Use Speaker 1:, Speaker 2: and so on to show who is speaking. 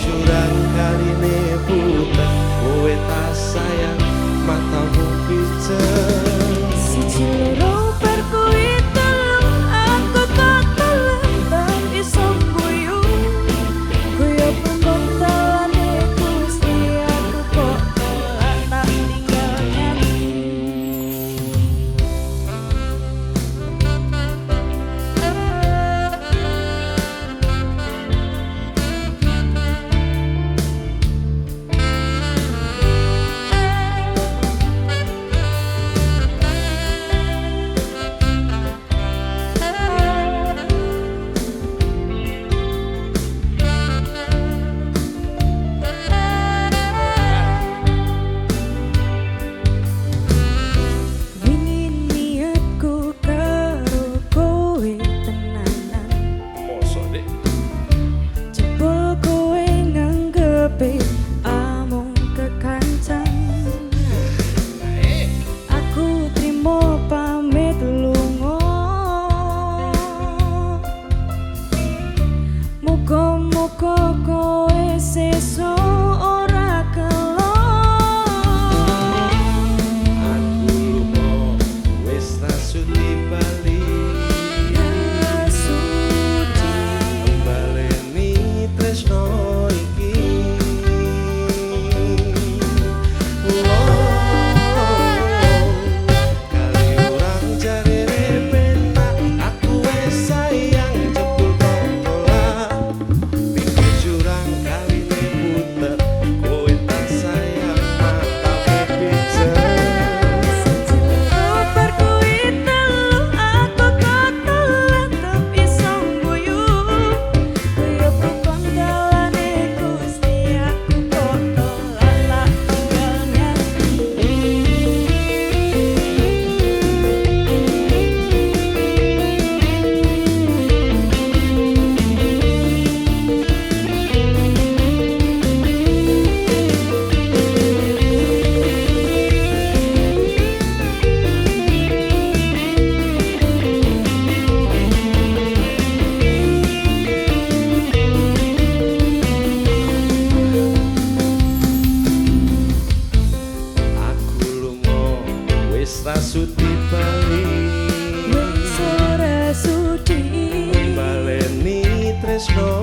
Speaker 1: jurang hari buta kowe tak sayang matamu pijen
Speaker 2: coco.
Speaker 1: Sra Suti Bali
Speaker 2: Sra Suti
Speaker 1: Baleni Tresno